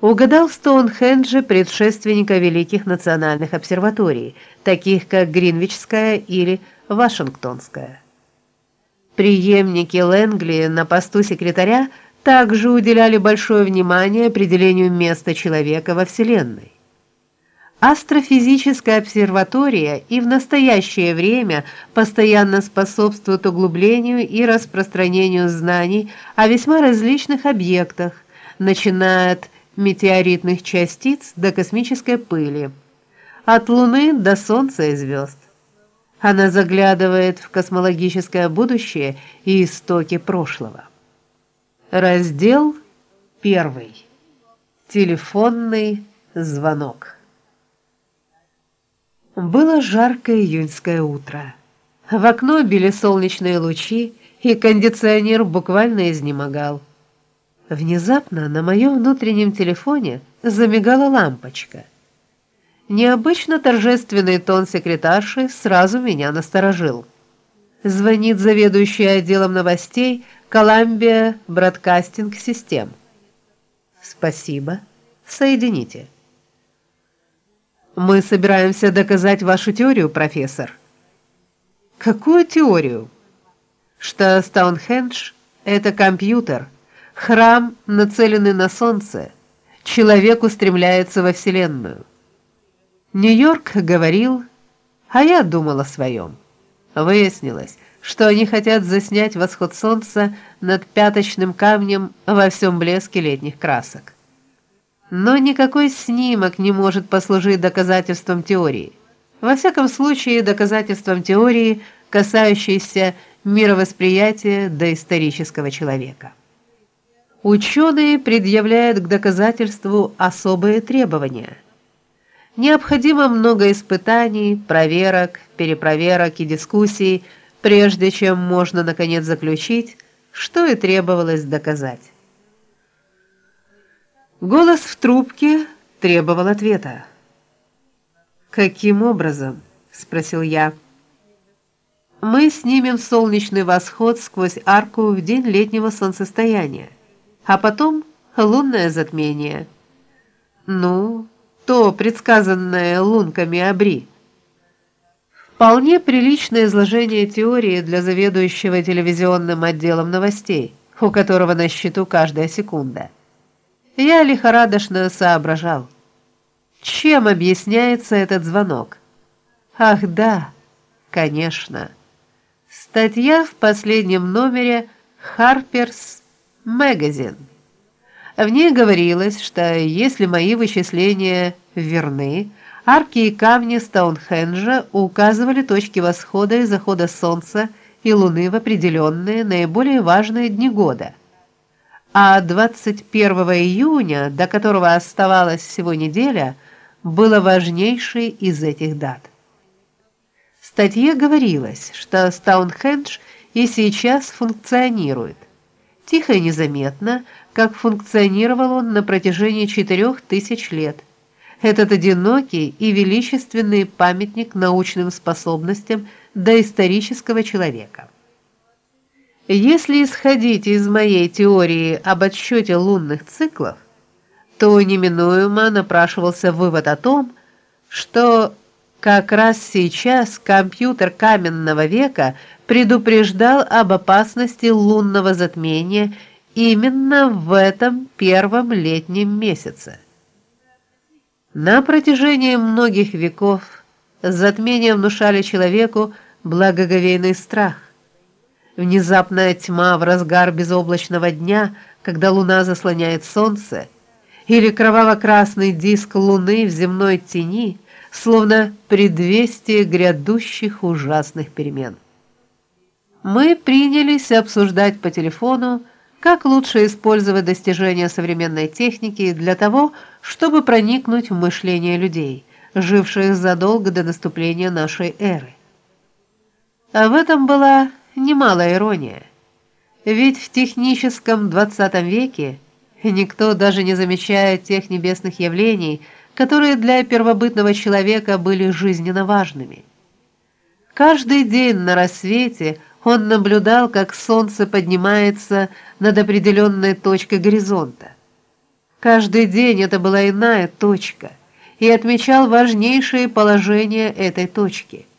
угадал в Стоунхендже предшественника великих национальных обсерваторий, таких как Гринвичская или Вашингтонская. Приемники Лэнгли на посту секретаря также уделяли большое внимание определению места человека во Вселенной. Астрофизическая обсерватория и в настоящее время постоянно способствует углублению и распространению знаний о весьма различных объектах, начиная от метеоритных частиц до космической пыли, от Луны до Солнца и звезд. Она заглядывает в космологическое будущее и истоки прошлого. Раздел 1. Телефонный звонок. Было жаркое июньское утро. В окно били солнечные лучи, и кондиционер буквально изнемогал. Внезапно на моем внутреннем телефоне замигала лампочка. Необычно торжественный тон секретарши сразу меня насторожил. Звонит заведующий отделом новостей Columbia Broadcasting System. Спасибо. Соедините. Мы собираемся доказать вашу теорию, профессор. Какую теорию? Что Стоунхендж это компьютер, храм, нацеленный на солнце. Человек устремляется во вселенную. Нью-Йорк говорил, а я думал о своем. Выяснилось, что они хотят заснять восход солнца над пяточным камнем во всем блеске летних красок. Но никакой снимок не может послужить доказательством теории. Во всяком случае, доказательством теории, касающейся мировосприятия доисторического человека. Ученые предъявляют к доказательству особые требования. Необходимо много испытаний, проверок, перепроверок и дискуссий, прежде чем можно наконец заключить, что и требовалось доказать. Голос в трубке требовал ответа. Каким образом? спросил я. Мы снимем солнечный восход сквозь арку в день летнего солнцестояния, а потом лунное затмение. Ну, то предсказанное лунками Абри. Вполне приличное изложение теории для заведующего телевизионным отделом новостей, у которого на счету каждая секунда. Я лихорадочно соображал. Чем объясняется этот звонок? Ах, да, конечно. Статья в последнем номере Harper's Magazine. В ней говорилось, что если мои вычисления верны, арки и камни Стоунхенджа указывали точки восхода и захода солнца и луны в определенные наиболее важные дни года – а 21 июня, до которого оставалась всего неделя, было важнейшей из этих дат. В статье говорилось, что Стоунхендж и сейчас функционирует. Тихо и незаметно, как функционировал он на протяжении четырех тысяч лет. Этот одинокий и величественный памятник научным способностям доисторического человека. Если исходить из моей теории об отсчете лунных циклов, то неминуемо напрашивался вывод о том, что как раз сейчас компьютер каменного века предупреждал об опасности лунного затмения именно в этом первом летнем месяце. На протяжении многих веков затмения внушали человеку благоговейный страх. Внезапная тьма в разгар безоблачного дня, когда луна заслоняет солнце, или кроваво-красный диск луны в земной тени, словно предвестие грядущих ужасных перемен. Мы принялись обсуждать по телефону, как лучше использовать достижения современной техники для того, чтобы проникнуть в мышление людей, живших задолго до наступления нашей эры. А в этом была немалая ирония. Ведь в техническом 20 веке никто даже не замечает тех небесных явлений, которые для первобытного человека были жизненно важными. Каждый день на рассвете он наблюдал, как солнце поднимается над определенной точкой горизонта. Каждый день это была иная точка, и отмечал важнейшие положения этой точки –